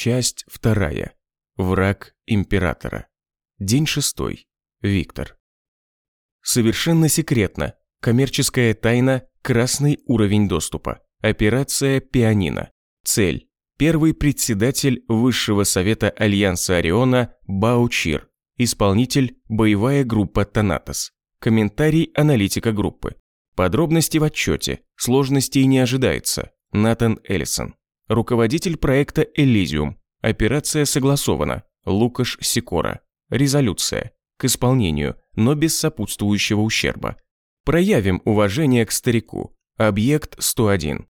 Часть вторая. Враг императора. День шестой. Виктор. Совершенно секретно. Коммерческая тайна. Красный уровень доступа. Операция «Пианино». Цель. Первый председатель Высшего совета Альянса Ориона Баучир. Исполнитель – боевая группа Танатос. Комментарий аналитика группы. Подробности в отчете. Сложностей не ожидается. Натан Эллисон. Руководитель проекта «Элизиум». Операция согласована. Лукаш Сикора. Резолюция. К исполнению, но без сопутствующего ущерба. Проявим уважение к старику. Объект 101.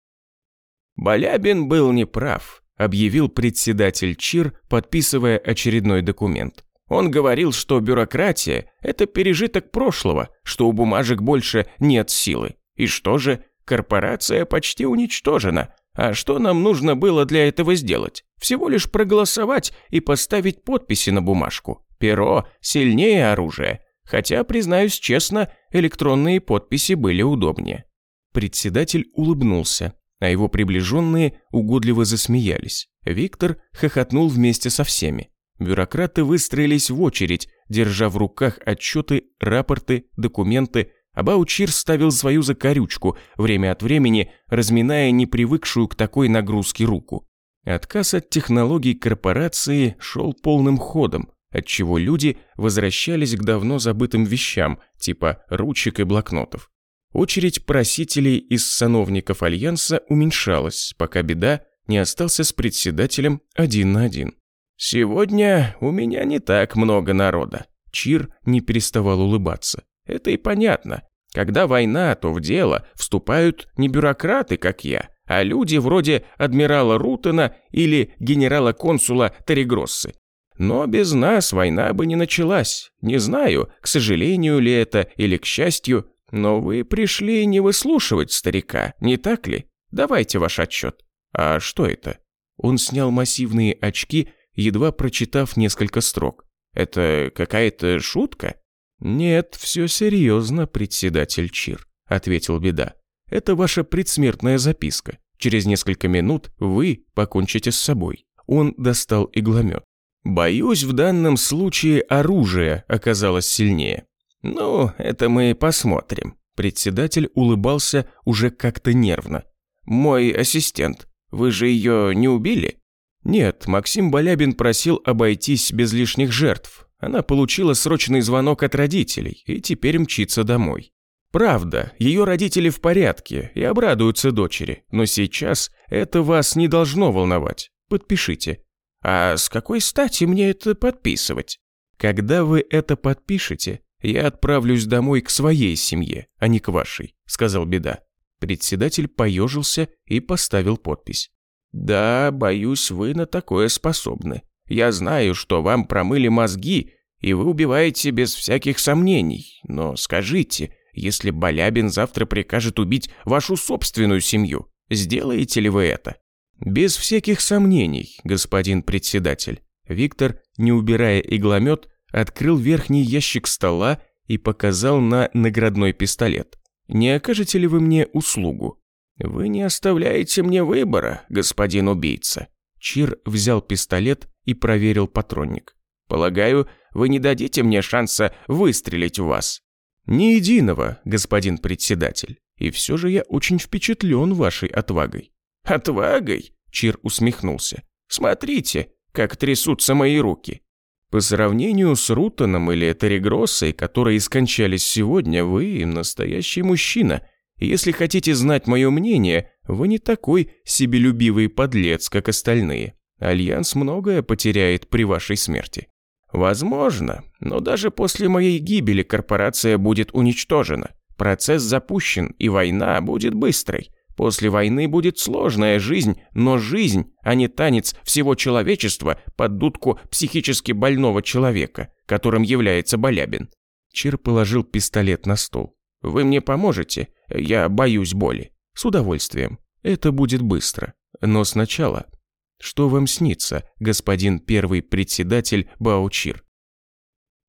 Балябин был неправ, объявил председатель ЧИР, подписывая очередной документ. Он говорил, что бюрократия – это пережиток прошлого, что у бумажек больше нет силы. И что же, корпорация почти уничтожена. А что нам нужно было для этого сделать? Всего лишь проголосовать и поставить подписи на бумажку. Перо сильнее оружия. Хотя, признаюсь честно, электронные подписи были удобнее. Председатель улыбнулся, а его приближенные угодливо засмеялись. Виктор хохотнул вместе со всеми. Бюрократы выстроились в очередь, держа в руках отчеты, рапорты, документы, а Баучир ставил свою закорючку, время от времени разминая непривыкшую к такой нагрузке руку. Отказ от технологий корпорации шел полным ходом, отчего люди возвращались к давно забытым вещам, типа ручек и блокнотов. Очередь просителей из сановников Альянса уменьшалась, пока беда не остался с председателем один на один. «Сегодня у меня не так много народа». Чир не переставал улыбаться. «Это и понятно. Когда война, то в дело вступают не бюрократы, как я, а люди вроде адмирала Рутена или генерала-консула Терегроссы. Но без нас война бы не началась. Не знаю, к сожалению ли это или к счастью, но вы пришли не выслушивать старика, не так ли? Давайте ваш отчет. А что это? Он снял массивные очки едва прочитав несколько строк. «Это какая-то шутка?» «Нет, все серьезно, председатель Чир», — ответил Беда. «Это ваша предсмертная записка. Через несколько минут вы покончите с собой». Он достал игломет. «Боюсь, в данном случае оружие оказалось сильнее». «Ну, это мы посмотрим». Председатель улыбался уже как-то нервно. «Мой ассистент, вы же ее не убили?» Нет, Максим Балябин просил обойтись без лишних жертв. Она получила срочный звонок от родителей и теперь мчится домой. Правда, ее родители в порядке и обрадуются дочери, но сейчас это вас не должно волновать. Подпишите. А с какой стати мне это подписывать? Когда вы это подпишете, я отправлюсь домой к своей семье, а не к вашей, сказал Беда. Председатель поежился и поставил подпись. Да, боюсь, вы на такое способны. Я знаю, что вам промыли мозги, и вы убиваете без всяких сомнений. Но скажите, если Балябин завтра прикажет убить вашу собственную семью, сделаете ли вы это? Без всяких сомнений, господин председатель. Виктор, не убирая игломет, открыл верхний ящик стола и показал на наградной пистолет. Не окажете ли вы мне услугу? «Вы не оставляете мне выбора, господин убийца». Чир взял пистолет и проверил патронник. «Полагаю, вы не дадите мне шанса выстрелить в вас?» «Ни единого, господин председатель. И все же я очень впечатлен вашей отвагой». «Отвагой?» Чир усмехнулся. «Смотрите, как трясутся мои руки». По сравнению с Рутоном или Терегроссой, которые скончались сегодня, вы настоящий мужчина – если хотите знать мое мнение, вы не такой себялюбивый подлец, как остальные. Альянс многое потеряет при вашей смерти. Возможно, но даже после моей гибели корпорация будет уничтожена. Процесс запущен, и война будет быстрой. После войны будет сложная жизнь, но жизнь, а не танец всего человечества под дудку психически больного человека, которым является Балябин. Чир положил пистолет на стол. Вы мне поможете? Я боюсь боли». «С удовольствием. Это будет быстро. Но сначала...» «Что вам снится, господин первый председатель Баучир?»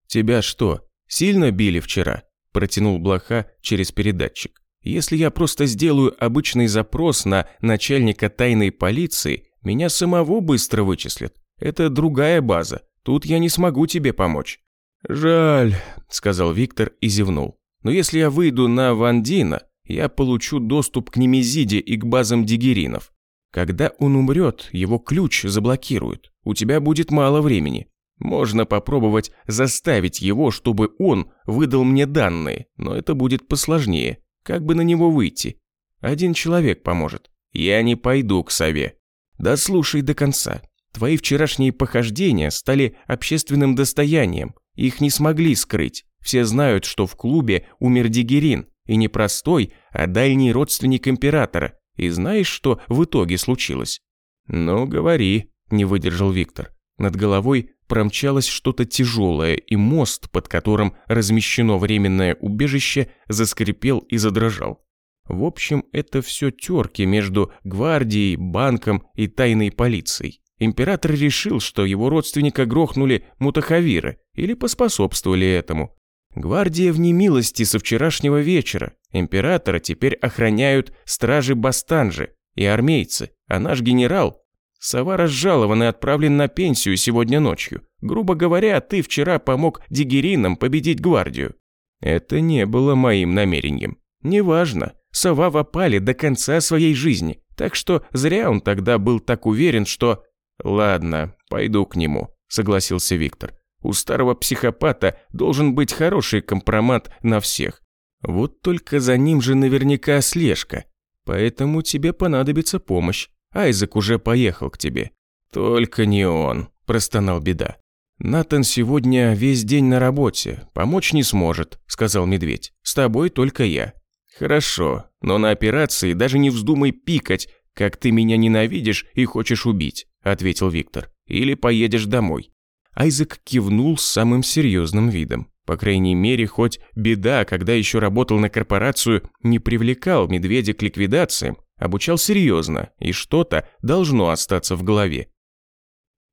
«Тебя что, сильно били вчера?» Протянул Блоха через передатчик. «Если я просто сделаю обычный запрос на начальника тайной полиции, Меня самого быстро вычислят. Это другая база. Тут я не смогу тебе помочь». «Жаль», – сказал Виктор и зевнул. «Но если я выйду на Вандина, я получу доступ к Немезиде и к базам дигеринов. Когда он умрет, его ключ заблокируют. У тебя будет мало времени. Можно попробовать заставить его, чтобы он выдал мне данные, но это будет посложнее. Как бы на него выйти? Один человек поможет. Я не пойду к сове. Да слушай до конца. Твои вчерашние похождения стали общественным достоянием. Их не смогли скрыть. Все знают, что в клубе умер Дигерин, и не простой, а дальний родственник императора. И знаешь, что в итоге случилось? Ну, говори, не выдержал Виктор. Над головой промчалось что-то тяжелое, и мост, под которым размещено временное убежище, заскрипел и задрожал. В общем, это все терки между гвардией, банком и тайной полицией. Император решил, что его родственника грохнули мутахавиры или поспособствовали этому. Гвардия в немилости со вчерашнего вечера. Императора теперь охраняют стражи Бастанжи и армейцы, а наш генерал Сова разжалован и отправлен на пенсию сегодня ночью. Грубо говоря, ты вчера помог дигеринам победить гвардию. Это не было моим намерением. Неважно, Сова в опале до конца своей жизни, так что зря он тогда был так уверен, что... Ладно, пойду к нему, согласился Виктор. У старого психопата должен быть хороший компромат на всех. Вот только за ним же наверняка слежка. Поэтому тебе понадобится помощь. Айзек уже поехал к тебе». «Только не он», – простонал беда. «Натан сегодня весь день на работе, помочь не сможет», – сказал медведь. «С тобой только я». «Хорошо, но на операции даже не вздумай пикать, как ты меня ненавидишь и хочешь убить», – ответил Виктор. «Или поедешь домой». Айзек кивнул с самым серьезным видом. По крайней мере, хоть беда, когда еще работал на корпорацию, не привлекал медведя к ликвидациям, обучал серьезно, и что-то должно остаться в голове.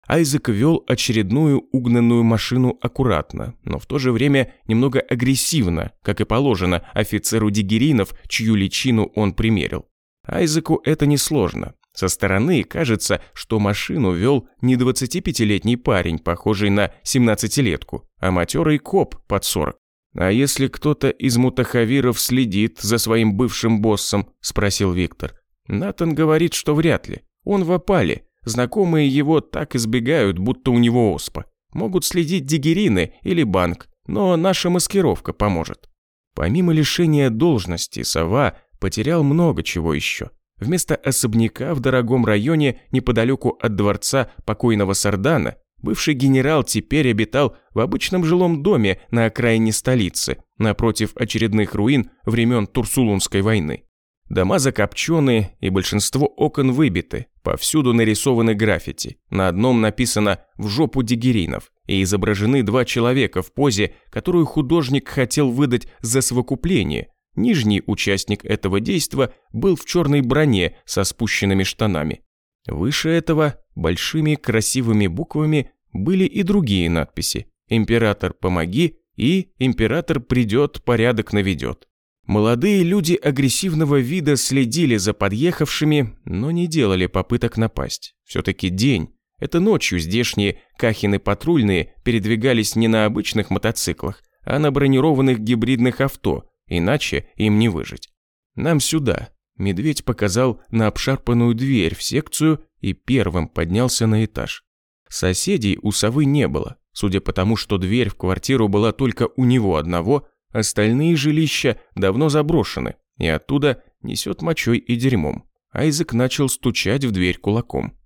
Айзек вел очередную угнанную машину аккуратно, но в то же время немного агрессивно, как и положено офицеру дигеринов, чью личину он примерил. Айзеку это несложно. Со стороны кажется, что машину вел не 25-летний парень, похожий на 17-летку, а матерый коп под 40. «А если кто-то из мутахавиров следит за своим бывшим боссом?» – спросил Виктор. Натан говорит, что вряд ли. Он в опале. Знакомые его так избегают, будто у него оспа. Могут следить дигерины или банк, но наша маскировка поможет. Помимо лишения должности, Сова потерял много чего еще. Вместо особняка в дорогом районе неподалеку от дворца покойного Сардана Бывший генерал теперь обитал в обычном жилом доме на окраине столицы, напротив очередных руин времен Турсулунской войны. Дома закопчены и большинство окон выбиты, повсюду нарисованы граффити. На одном написано «В жопу дигеринов» и изображены два человека в позе, которую художник хотел выдать за совокупление. Нижний участник этого действа был в черной броне со спущенными штанами. Выше этого большими красивыми буквами были и другие надписи «Император, помоги» и «Император придет, порядок наведет». Молодые люди агрессивного вида следили за подъехавшими, но не делали попыток напасть. Все-таки день. Это ночью здешние Кахины патрульные передвигались не на обычных мотоциклах, а на бронированных гибридных авто, иначе им не выжить. «Нам сюда». Медведь показал на обшарпанную дверь в секцию и первым поднялся на этаж. Соседей у совы не было. Судя по тому, что дверь в квартиру была только у него одного, остальные жилища давно заброшены, и оттуда несет мочой и дерьмом. Айзек начал стучать в дверь кулаком.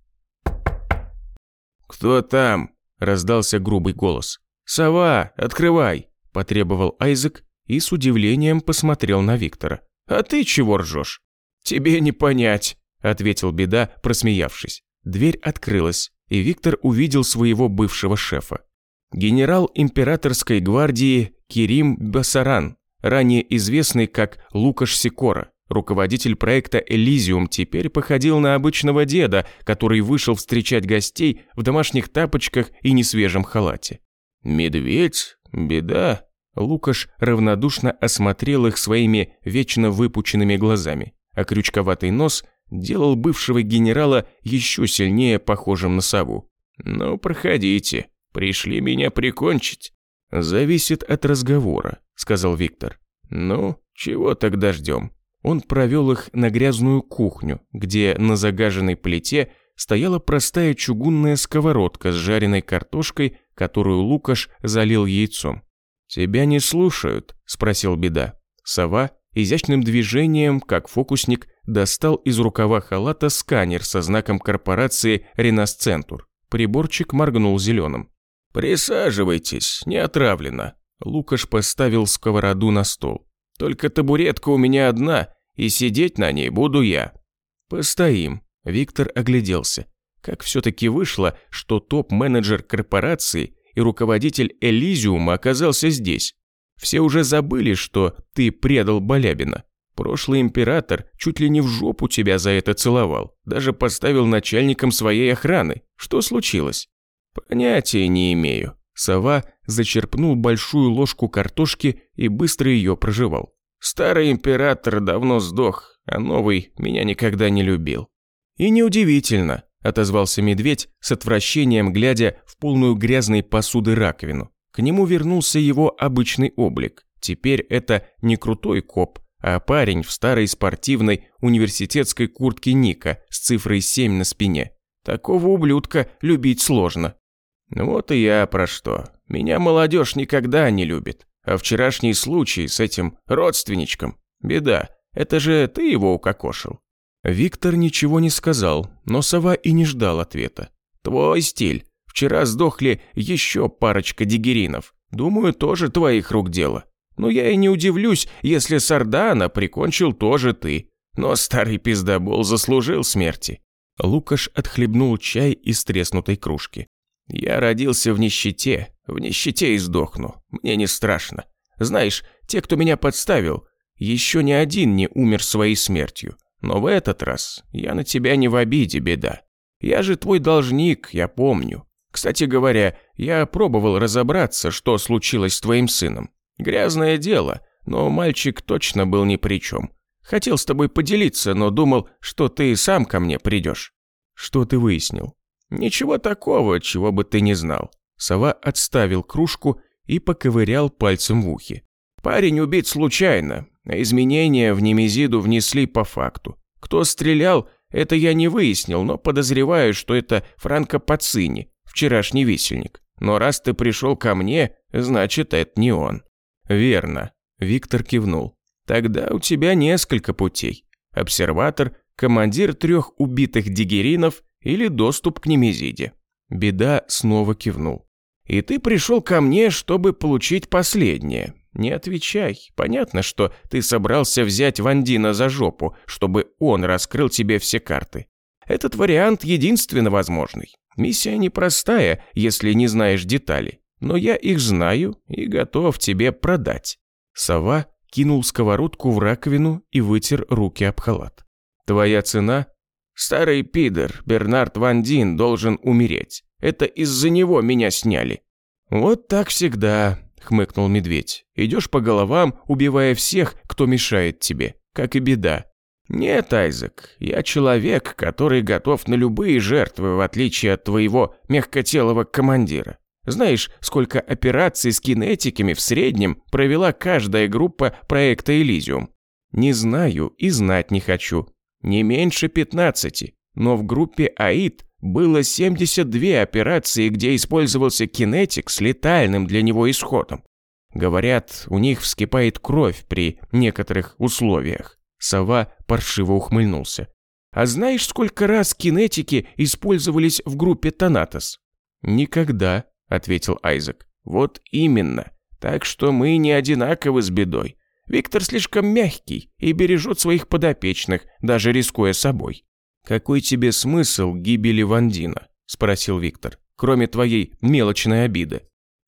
«Кто там?» – раздался грубый голос. «Сова, открывай!» – потребовал Айзек и с удивлением посмотрел на Виктора. «А ты чего ржешь?» «Тебе не понять», – ответил Беда, просмеявшись. Дверь открылась, и Виктор увидел своего бывшего шефа. Генерал императорской гвардии Кирим Басаран, ранее известный как Лукаш Сикора, руководитель проекта «Элизиум», теперь походил на обычного деда, который вышел встречать гостей в домашних тапочках и несвежем халате. «Медведь? Беда?» Лукаш равнодушно осмотрел их своими вечно выпученными глазами, а крючковатый нос делал бывшего генерала еще сильнее похожим на сову. «Ну, проходите, пришли меня прикончить». «Зависит от разговора», — сказал Виктор. «Ну, чего тогда ждем?» Он провел их на грязную кухню, где на загаженной плите стояла простая чугунная сковородка с жареной картошкой, которую Лукаш залил яйцом. «Тебя не слушают?» – спросил Беда. Сова изящным движением, как фокусник, достал из рукава халата сканер со знаком корпорации «Ренасцентур». Приборчик моргнул зеленым. «Присаживайтесь, не отравлено». Лукаш поставил сковороду на стол. «Только табуретка у меня одна, и сидеть на ней буду я». «Постоим», Виктор огляделся. Как все-таки вышло, что топ-менеджер корпорации и руководитель Элизиума оказался здесь? Все уже забыли, что ты предал Балябина. Прошлый император чуть ли не в жопу тебя за это целовал. Даже поставил начальником своей охраны. Что случилось? Понятия не имею. Сова зачерпнул большую ложку картошки и быстро ее прожевал. Старый император давно сдох, а новый меня никогда не любил. «И неудивительно», – отозвался медведь с отвращением, глядя в полную грязной посуды раковину. К нему вернулся его обычный облик. Теперь это не крутой коп, а парень в старой спортивной университетской куртке Ника с цифрой 7 на спине. Такого ублюдка любить сложно. Ну вот и я про что. Меня молодежь никогда не любит. А вчерашний случай с этим родственничком. Беда. Это же ты его укокошил. Виктор ничего не сказал, но сова и не ждал ответа. «Твой стиль. Вчера сдохли еще парочка дигеринов. Думаю, тоже твоих рук дело. Но я и не удивлюсь, если Сардана прикончил тоже ты. Но старый пиздобол заслужил смерти». Лукаш отхлебнул чай из треснутой кружки. «Я родился в нищете. В нищете и сдохну. Мне не страшно. Знаешь, те, кто меня подставил, еще ни один не умер своей смертью. Но в этот раз я на тебя не в обиде, беда. Я же твой должник, я помню. Кстати говоря, я пробовал разобраться, что случилось с твоим сыном. Грязное дело, но мальчик точно был ни при чем. Хотел с тобой поделиться, но думал, что ты сам ко мне придешь. Что ты выяснил? Ничего такого, чего бы ты не знал. Сова отставил кружку и поковырял пальцем в ухе. Парень убит случайно, Изменения в Немезиду внесли по факту. Кто стрелял, это я не выяснил, но подозреваю, что это Франко Пацини, вчерашний висельник. Но раз ты пришел ко мне, значит, это не он». «Верно», – Виктор кивнул. «Тогда у тебя несколько путей. Обсерватор, командир трех убитых дигеринов или доступ к Немезиде». Беда снова кивнул. «И ты пришел ко мне, чтобы получить последнее. «Не отвечай. Понятно, что ты собрался взять Вандина за жопу, чтобы он раскрыл тебе все карты. Этот вариант единственно возможный. Миссия непростая, если не знаешь деталей. Но я их знаю и готов тебе продать». Сова кинул сковородку в раковину и вытер руки об халат. «Твоя цена?» «Старый пидор, Бернард Вандин, должен умереть. Это из-за него меня сняли». «Вот так всегда», – хмыкнул медведь. «Идешь по головам, убивая всех, кто мешает тебе, как и беда». «Нет, Айзек, я человек, который готов на любые жертвы, в отличие от твоего мягкотелого командира. Знаешь, сколько операций с кинетиками в среднем провела каждая группа проекта «Элизиум»?» «Не знаю и знать не хочу. Не меньше 15, но в группе «Аид» Было 72 операции, где использовался кинетик с летальным для него исходом. Говорят, у них вскипает кровь при некоторых условиях. Сова паршиво ухмыльнулся. А знаешь, сколько раз кинетики использовались в группе Танатос? Никогда, ответил Айзек. Вот именно. Так что мы не одинаковы с бедой. Виктор слишком мягкий и бережет своих подопечных, даже рискуя собой. «Какой тебе смысл гибели Вандина?» – спросил Виктор. «Кроме твоей мелочной обиды».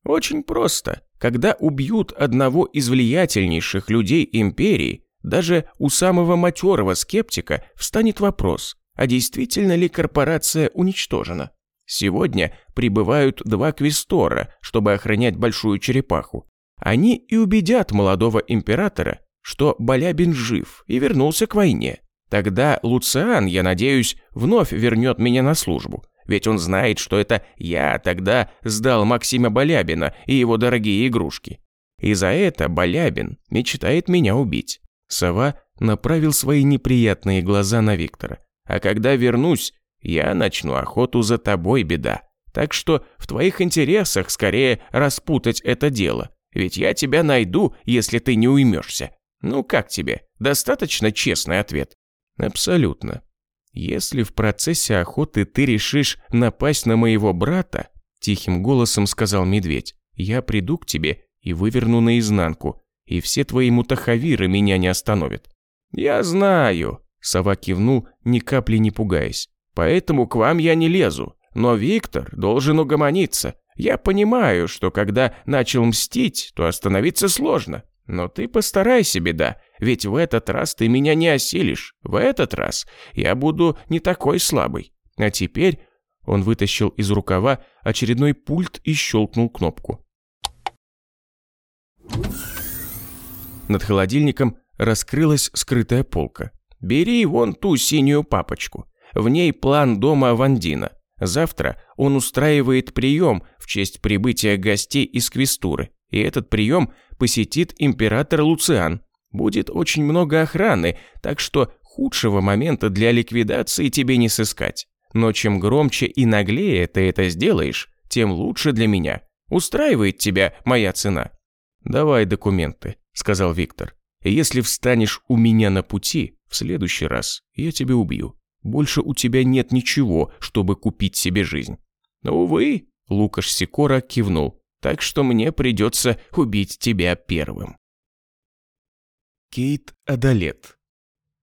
«Очень просто. Когда убьют одного из влиятельнейших людей империи, даже у самого матерого скептика встанет вопрос, а действительно ли корпорация уничтожена? Сегодня прибывают два квестора, чтобы охранять большую черепаху. Они и убедят молодого императора, что Балябин жив и вернулся к войне. Тогда Луциан, я надеюсь, вновь вернет меня на службу. Ведь он знает, что это я тогда сдал Максима Балябина и его дорогие игрушки. И за это Балябин мечтает меня убить. Сова направил свои неприятные глаза на Виктора. А когда вернусь, я начну охоту за тобой, беда. Так что в твоих интересах скорее распутать это дело. Ведь я тебя найду, если ты не уймешься. Ну как тебе? Достаточно честный ответ. Абсолютно. Если в процессе охоты ты решишь напасть на моего брата, тихим голосом сказал медведь, я приду к тебе и выверну наизнанку, и все твои мутахавиры меня не остановят. Я знаю, сова кивнул, ни капли не пугаясь. Поэтому к вам я не лезу, но Виктор должен угомониться. Я понимаю, что когда начал мстить, то остановиться сложно. Но ты постарайся, беда, ведь в этот раз ты меня не осилишь. В этот раз я буду не такой слабый. А теперь он вытащил из рукава очередной пульт и щелкнул кнопку. Над холодильником раскрылась скрытая полка. «Бери вон ту синюю папочку. В ней план дома Вандина. Завтра он устраивает прием в честь прибытия гостей из Квестуры, и этот прием посетит император Луциан. Будет очень много охраны, так что худшего момента для ликвидации тебе не сыскать. Но чем громче и наглее ты это сделаешь, тем лучше для меня. Устраивает тебя моя цена?» «Давай документы», — сказал Виктор. «Если встанешь у меня на пути, в следующий раз я тебя убью». Больше у тебя нет ничего, чтобы купить себе жизнь». «Увы», — Лукаш Сикора кивнул, «так что мне придется убить тебя первым». Кейт Адалет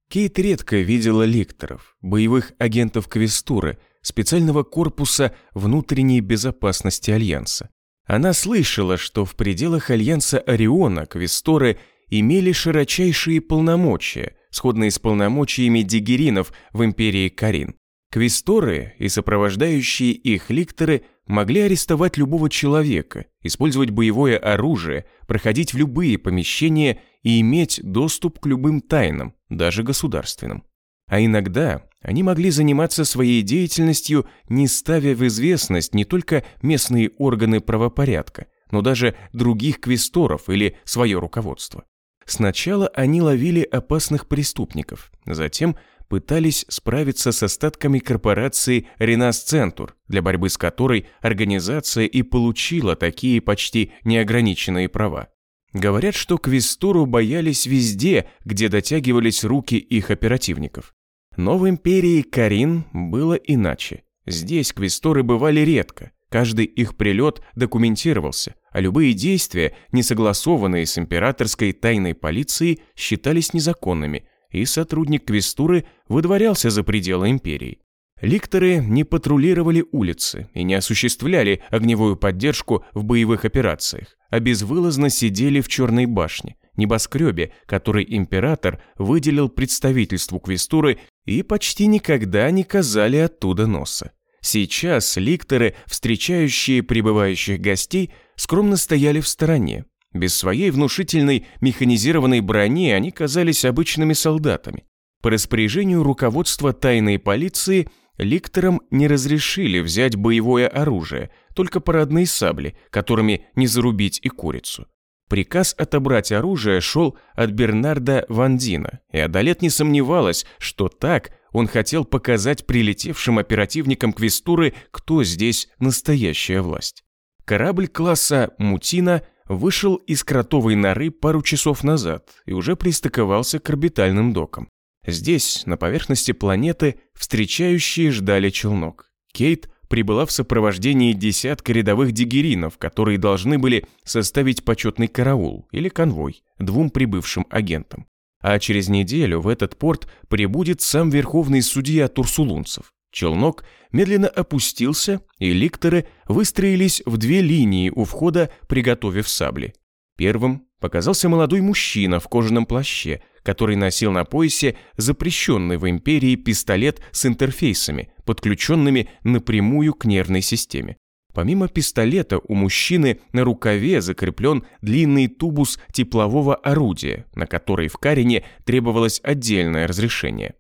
Кейт редко видела ликторов, боевых агентов Квестуры, специального корпуса внутренней безопасности Альянса. Она слышала, что в пределах Альянса Ориона Квесторы имели широчайшие полномочия, сходные с полномочиями дигеринов в империи Карин. Квесторы и сопровождающие их ликторы могли арестовать любого человека, использовать боевое оружие, проходить в любые помещения и иметь доступ к любым тайнам, даже государственным. А иногда они могли заниматься своей деятельностью, не ставя в известность не только местные органы правопорядка, но даже других квесторов или свое руководство. Сначала они ловили опасных преступников, затем пытались справиться с остатками корпорации «Ренас Центур», для борьбы с которой организация и получила такие почти неограниченные права. Говорят, что Квестуру боялись везде, где дотягивались руки их оперативников. Но в империи Карин было иначе. Здесь квесторы бывали редко, каждый их прилет документировался, а любые действия, не согласованные с императорской тайной полицией, считались незаконными, и сотрудник Квестуры выдворялся за пределы империи. Ликторы не патрулировали улицы и не осуществляли огневую поддержку в боевых операциях, а безвылазно сидели в Черной башне, небоскребе, который император выделил представительству Квестуры и почти никогда не казали оттуда носа. Сейчас ликторы, встречающие прибывающих гостей, скромно стояли в стороне. Без своей внушительной механизированной брони они казались обычными солдатами. По распоряжению руководства тайной полиции ликторам не разрешили взять боевое оружие, только парадные сабли, которыми не зарубить и курицу. Приказ отобрать оружие шел от Бернарда Вандина, и Адалет не сомневалась, что так он хотел показать прилетевшим оперативникам Квестуры, кто здесь настоящая власть. Корабль класса «Мутина» вышел из кротовой норы пару часов назад и уже пристыковался к орбитальным докам. Здесь, на поверхности планеты, встречающие ждали челнок. Кейт прибыла в сопровождении десятка рядовых дигеринов, которые должны были составить почетный караул или конвой двум прибывшим агентам. А через неделю в этот порт прибудет сам верховный судья Турсулунцев. Челнок медленно опустился, и ликторы выстроились в две линии у входа, приготовив сабли. Первым показался молодой мужчина в кожаном плаще, который носил на поясе запрещенный в империи пистолет с интерфейсами, подключенными напрямую к нервной системе. Помимо пистолета у мужчины на рукаве закреплен длинный тубус теплового орудия, на который в Карине требовалось отдельное разрешение.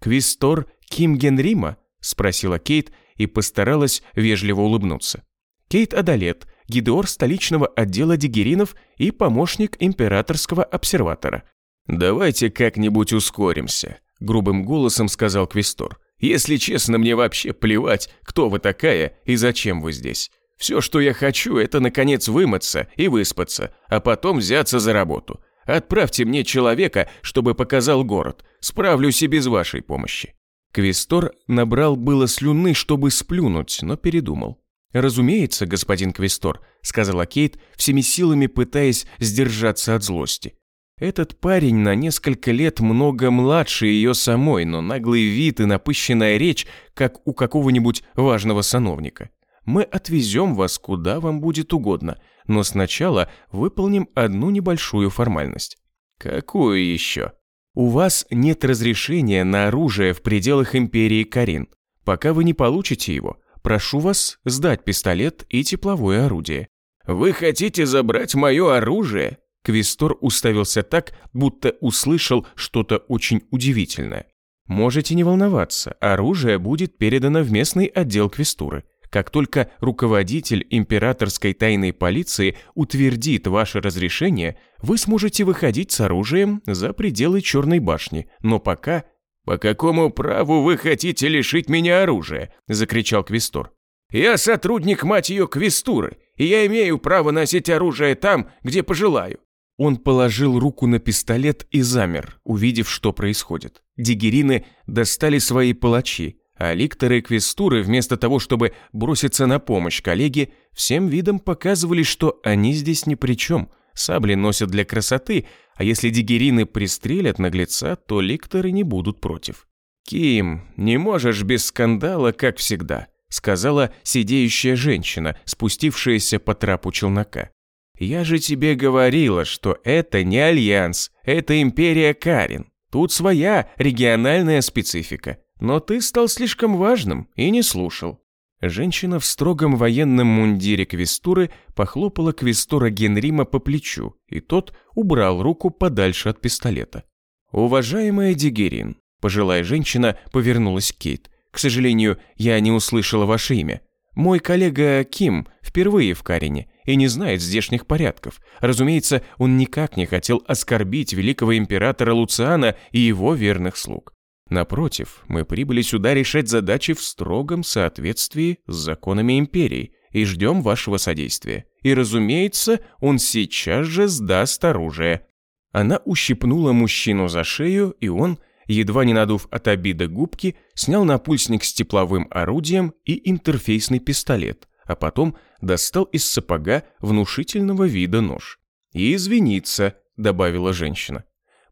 «Квистор Ким Генрима?» – спросила Кейт и постаралась вежливо улыбнуться. Кейт Адалет, гидеор столичного отдела дигеринов и помощник императорского обсерватора. «Давайте как-нибудь ускоримся», – грубым голосом сказал Квистор. «Если честно, мне вообще плевать, кто вы такая и зачем вы здесь. Все, что я хочу, это, наконец, вымыться и выспаться, а потом взяться за работу. Отправьте мне человека, чтобы показал город. Справлюсь и без вашей помощи». Квистор набрал было слюны, чтобы сплюнуть, но передумал. «Разумеется, господин Квистор», — сказала Кейт, всеми силами пытаясь сдержаться от злости. Этот парень на несколько лет много младше ее самой, но наглый вид и напыщенная речь, как у какого-нибудь важного сановника. Мы отвезем вас куда вам будет угодно, но сначала выполним одну небольшую формальность. Какую еще? У вас нет разрешения на оружие в пределах империи Карин. Пока вы не получите его, прошу вас сдать пистолет и тепловое орудие. Вы хотите забрать мое оружие? Квестор уставился так, будто услышал что-то очень удивительное. Можете не волноваться, оружие будет передано в местный отдел Квестуры. Как только руководитель императорской тайной полиции утвердит ваше разрешение, вы сможете выходить с оружием за пределы Черной башни. Но пока... «По какому праву вы хотите лишить меня оружия?» – закричал Квестор. «Я сотрудник, мать ее, Квестуры, и я имею право носить оружие там, где пожелаю». Он положил руку на пистолет и замер, увидев, что происходит. Дигерины достали свои палачи, а ликторы и квестуры, вместо того, чтобы броситься на помощь коллеге, всем видом показывали, что они здесь ни при чем. Сабли носят для красоты, а если дигерины пристрелят наглеца, то ликторы не будут против. «Ким, не можешь без скандала, как всегда», сказала седеющая женщина, спустившаяся по трапу челнока. «Я же тебе говорила, что это не Альянс, это Империя Карин. Тут своя региональная специфика. Но ты стал слишком важным и не слушал». Женщина в строгом военном мундире квестуры похлопала квестура Генрима по плечу, и тот убрал руку подальше от пистолета. «Уважаемая Дигерин», пожилая женщина повернулась к Кейт, «к сожалению, я не услышала ваше имя. Мой коллега Ким впервые в Карине и не знает здешних порядков. Разумеется, он никак не хотел оскорбить великого императора Луциана и его верных слуг. Напротив, мы прибыли сюда решать задачи в строгом соответствии с законами империи и ждем вашего содействия. И, разумеется, он сейчас же сдаст оружие». Она ущипнула мужчину за шею, и он, едва не надув от обиды губки, снял напульсник с тепловым орудием и интерфейсный пистолет, а потом достал из сапога внушительного вида нож. «И извиниться», — добавила женщина.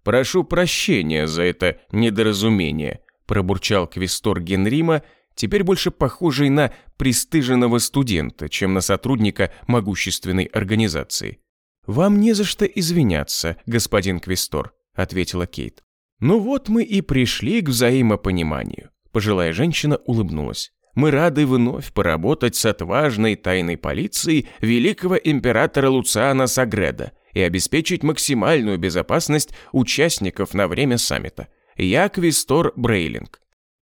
«Прошу прощения за это недоразумение», – пробурчал квестор Генрима, теперь больше похожий на пристыженного студента, чем на сотрудника могущественной организации. «Вам не за что извиняться, господин Квестор», — ответила Кейт. «Ну вот мы и пришли к взаимопониманию». Пожилая женщина улыбнулась. «Мы рады вновь поработать с отважной тайной полицией великого императора Луциана Сагреда и обеспечить максимальную безопасность участников на время саммита. Я Квестор Брейлинг.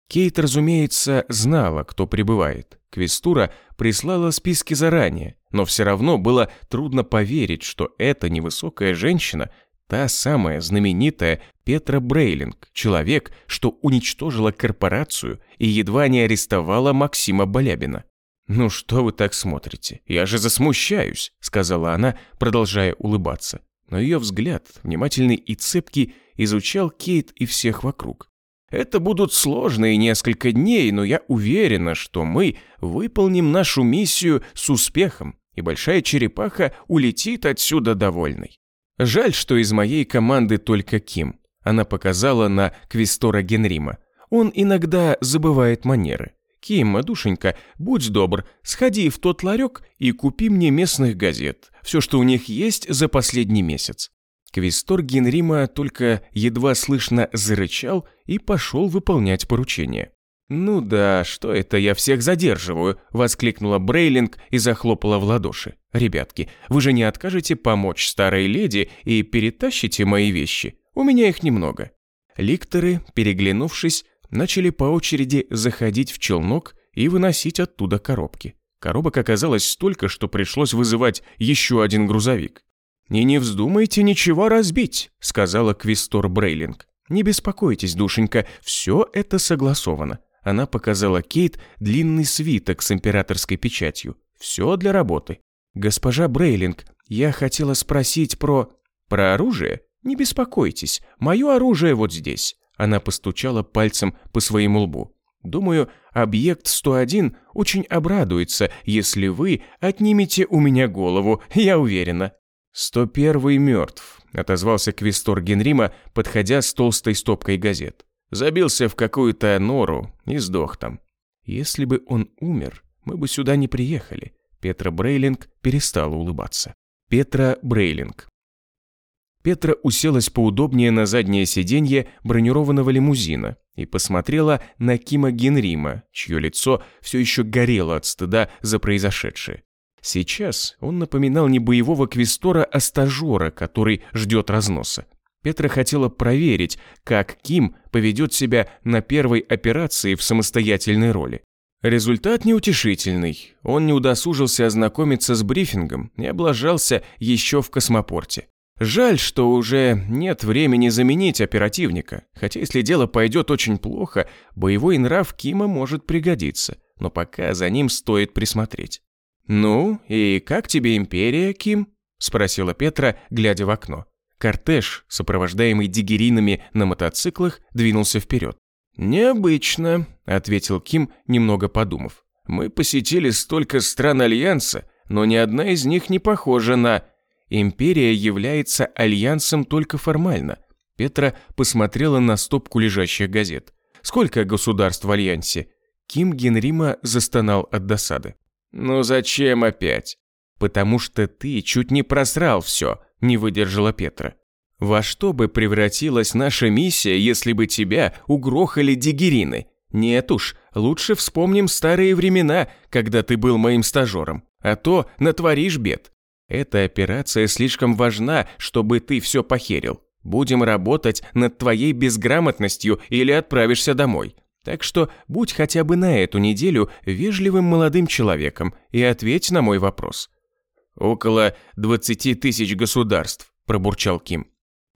Кейт, разумеется, знала, кто прибывает. Квестура прислала списки заранее, но все равно было трудно поверить, что эта невысокая женщина та самая знаменитая Петра Брейлинг, человек, что уничтожила корпорацию и едва не арестовала Максима Балябина. «Ну что вы так смотрите? Я же засмущаюсь», — сказала она, продолжая улыбаться. Но ее взгляд, внимательный и цепкий, изучал Кейт и всех вокруг. «Это будут сложные несколько дней, но я уверена, что мы выполним нашу миссию с успехом, и большая черепаха улетит отсюда довольной. Жаль, что из моей команды только Ким». Она показала на Квестора Генрима. «Он иногда забывает манеры». «Ким, душенька, будь добр, сходи в тот ларек и купи мне местных газет, все, что у них есть за последний месяц». Квестор Генрима только едва слышно зарычал и пошел выполнять поручение. «Ну да, что это я всех задерживаю?» – воскликнула Брейлинг и захлопала в ладоши. «Ребятки, вы же не откажете помочь старой леди и перетащите мои вещи? У меня их немного». Ликторы, переглянувшись, начали по очереди заходить в челнок и выносить оттуда коробки. Коробок оказалось столько, что пришлось вызывать еще один грузовик. «И не вздумайте ничего разбить», — сказала Квистор Брейлинг. «Не беспокойтесь, душенька, все это согласовано». Она показала Кейт длинный свиток с императорской печатью. Все для работы. «Госпожа Брейлинг, я хотела спросить про...» «Про оружие? Не беспокойтесь, мое оружие вот здесь». Она постучала пальцем по своему лбу. «Думаю, объект 101 очень обрадуется, если вы отнимете у меня голову, я уверена». «Сто первый мертв», — отозвался Квестор Генрима, подходя с толстой стопкой газет. Забился в какую-то нору и сдох там. Если бы он умер, мы бы сюда не приехали. Петра Брейлинг перестала улыбаться. Петра Брейлинг. Петра уселась поудобнее на заднее сиденье бронированного лимузина и посмотрела на Кима Генрима, чье лицо все еще горело от стыда за произошедшее. Сейчас он напоминал не боевого квестора, а стажера, который ждет разноса. Петра хотела проверить, как Ким поведет себя на первой операции в самостоятельной роли. Результат неутешительный. Он не удосужился ознакомиться с брифингом и облажался еще в космопорте. Жаль, что уже нет времени заменить оперативника, хотя если дело пойдет очень плохо, боевой нрав Кима может пригодиться, но пока за ним стоит присмотреть. «Ну, и как тебе империя, Ким?» – спросила Петра, глядя в окно. Кортеж, сопровождаемый дигеринами на мотоциклах, двинулся вперед. «Необычно», — ответил Ким, немного подумав. «Мы посетили столько стран Альянса, но ни одна из них не похожа на...» «Империя является Альянсом только формально». Петра посмотрела на стопку лежащих газет. «Сколько государств в Альянсе?» Ким Генрима застонал от досады. «Ну зачем опять?» «Потому что ты чуть не просрал все», не выдержала Петра. Во что бы превратилась наша миссия, если бы тебя угрохали дигерины? Нет уж, лучше вспомним старые времена, когда ты был моим стажером, а то натворишь бед. Эта операция слишком важна, чтобы ты все похерил. Будем работать над твоей безграмотностью или отправишься домой. Так что будь хотя бы на эту неделю вежливым молодым человеком и ответь на мой вопрос. «Около двадцати тысяч государств», – пробурчал Ким.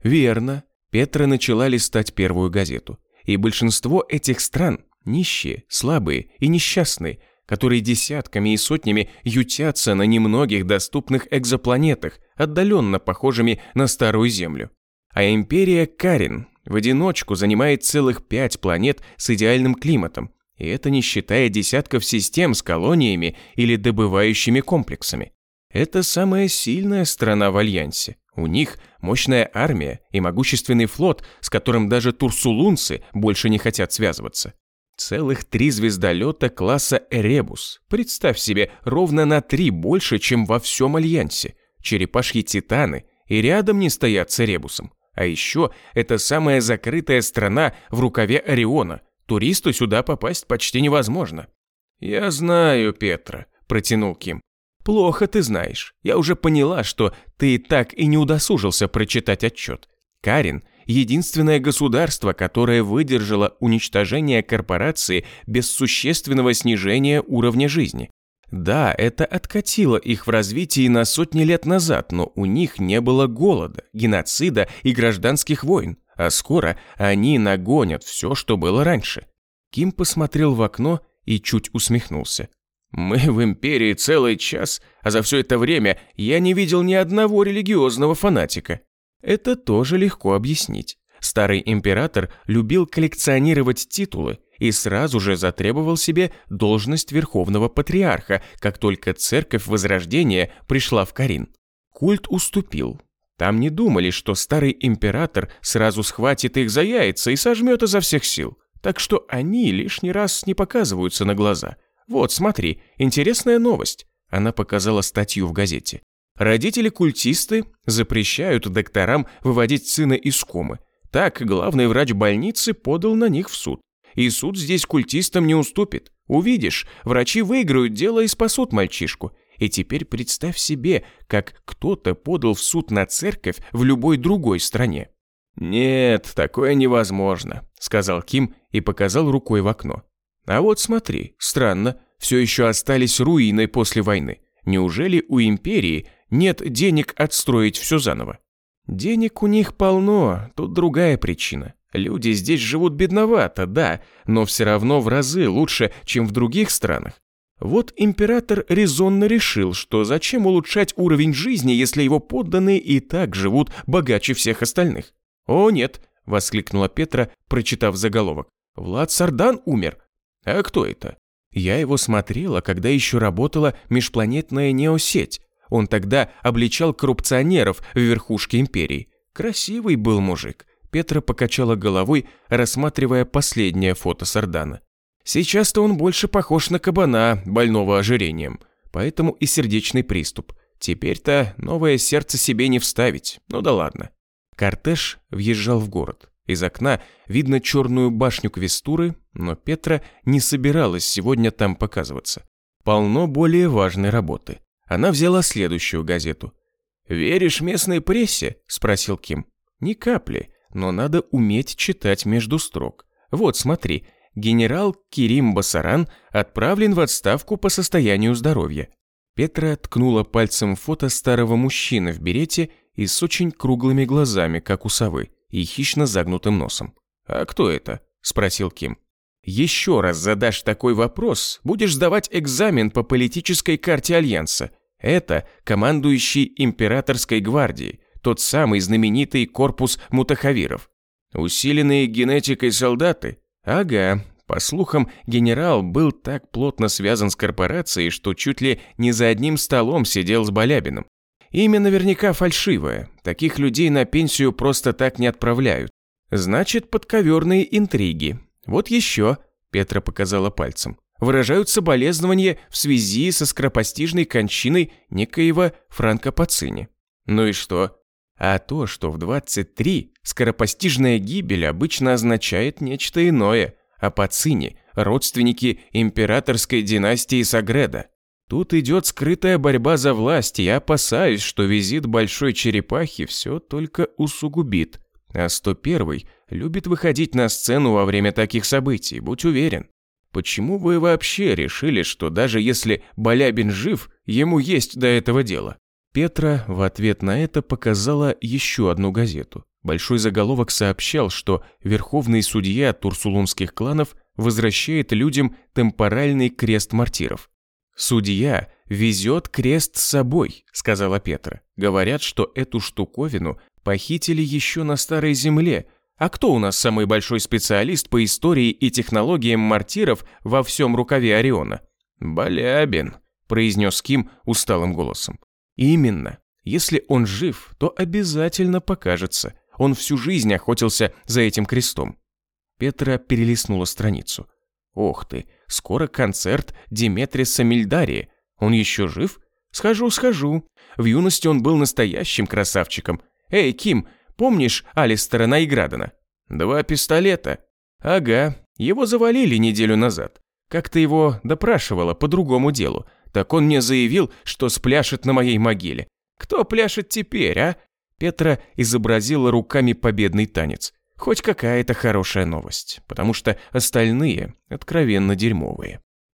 «Верно». Петра начала листать первую газету. И большинство этих стран – нищие, слабые и несчастные, которые десятками и сотнями ютятся на немногих доступных экзопланетах, отдаленно похожими на Старую Землю. А империя Карин в одиночку занимает целых пять планет с идеальным климатом, и это не считая десятков систем с колониями или добывающими комплексами. Это самая сильная страна в Альянсе. У них мощная армия и могущественный флот, с которым даже турсулунцы больше не хотят связываться. Целых три звездолета класса «Эребус». Представь себе, ровно на три больше, чем во всем Альянсе. Черепашьи «Титаны» и рядом не стоят с «Эребусом». А еще это самая закрытая страна в рукаве Ориона. Туристу сюда попасть почти невозможно. «Я знаю, Петра», – протянул Ким. Плохо ты знаешь. Я уже поняла, что ты так и не удосужился прочитать отчет. Карин – единственное государство, которое выдержало уничтожение корпорации без существенного снижения уровня жизни. Да, это откатило их в развитии на сотни лет назад, но у них не было голода, геноцида и гражданских войн, а скоро они нагонят все, что было раньше. Ким посмотрел в окно и чуть усмехнулся. Мы в империи целый час, а за все это время я не видел ни одного религиозного фанатика. Это тоже легко объяснить. Старый император любил коллекционировать титулы и сразу же затребовал себе должность верховного патриарха, как только церковь Возрождения пришла в Карин. Культ уступил. Там не думали, что старый император сразу схватит их за яйца и сожмет изо всех сил. Так что они лишний раз не показываются на глаза – «Вот, смотри, интересная новость». Она показала статью в газете. Родители-культисты запрещают докторам выводить сына из комы. Так главный врач больницы подал на них в суд. И суд здесь культистам не уступит. Увидишь, врачи выиграют дело и спасут мальчишку. И теперь представь себе, как кто-то подал в суд на церковь в любой другой стране. «Нет, такое невозможно», — сказал Ким и показал рукой в окно. А вот смотри, странно, все еще остались руины после войны. Неужели у империи нет денег отстроить все заново? Денег у них полно, тут другая причина. Люди здесь живут бедновато, да, но все равно в разы лучше, чем в других странах. Вот император резонно решил, что зачем улучшать уровень жизни, если его подданные и так живут богаче всех остальных. «О, нет!» – воскликнула Петра, прочитав заголовок. «Влад Сардан умер. А кто это?» Я его смотрела, когда еще работала межпланетная неосеть. Он тогда обличал коррупционеров в верхушке империи. Красивый был мужик. Петра покачала головой, рассматривая последнее фото Сардана. Сейчас-то он больше похож на кабана, больного ожирением. Поэтому и сердечный приступ. Теперь-то новое сердце себе не вставить. Ну да ладно. Кортеж въезжал в город. Из окна видно черную башню Квестуры, но Петра не собиралась сегодня там показываться. Полно более важной работы. Она взяла следующую газету. «Веришь местной прессе?» – спросил Ким. «Ни капли, но надо уметь читать между строк. Вот, смотри, генерал Кирим Басаран отправлен в отставку по состоянию здоровья». Петра ткнула пальцем фото старого мужчины в берете и с очень круглыми глазами, как у совы и хищно загнутым носом. «А кто это?» – спросил Ким. «Еще раз задашь такой вопрос, будешь сдавать экзамен по политической карте Альянса. Это командующий императорской гвардией, тот самый знаменитый корпус мутахавиров. Усиленные генетикой солдаты? Ага, по слухам, генерал был так плотно связан с корпорацией, что чуть ли не за одним столом сидел с Балябиным. Имя наверняка фальшивое. Таких людей на пенсию просто так не отправляют. Значит, подковерные интриги. Вот еще, Петра показала пальцем, выражают соболезнования в связи со скоропостижной кончиной некоего Франко Пацини. Ну и что? А то, что в 23 скоропостижная гибель обычно означает нечто иное, а Пацини – родственники императорской династии Сагреда. Тут идет скрытая борьба за власть, я опасаюсь, что визит большой черепахи все только усугубит. А 101-й любит выходить на сцену во время таких событий, будь уверен. Почему вы вообще решили, что даже если Балябин жив, ему есть до этого дела? Петра в ответ на это показала еще одну газету. Большой заголовок сообщал, что верховный судья турсулунских кланов возвращает людям темпоральный крест мартиров. «Судья везет крест с собой», — сказала Петра. «Говорят, что эту штуковину похитили еще на Старой Земле. А кто у нас самый большой специалист по истории и технологиям мартиров во всем рукаве Ориона?» «Балябин», — произнес Ким усталым голосом. «Именно. Если он жив, то обязательно покажется. Он всю жизнь охотился за этим крестом». Петра перелистнула страницу. «Ох ты, Скоро концерт Диметриса Мильдария. Он еще жив? Схожу, схожу. В юности он был настоящим красавчиком. Эй, Ким, помнишь Алистера Найградена? Два пистолета. Ага, его завалили неделю назад. Как-то его допрашивала по другому делу. Так он мне заявил, что спляшет на моей могиле. Кто пляшет теперь, а? Петра изобразила руками победный танец. Хоть какая-то хорошая новость, потому что остальные откровенно дерьмовые.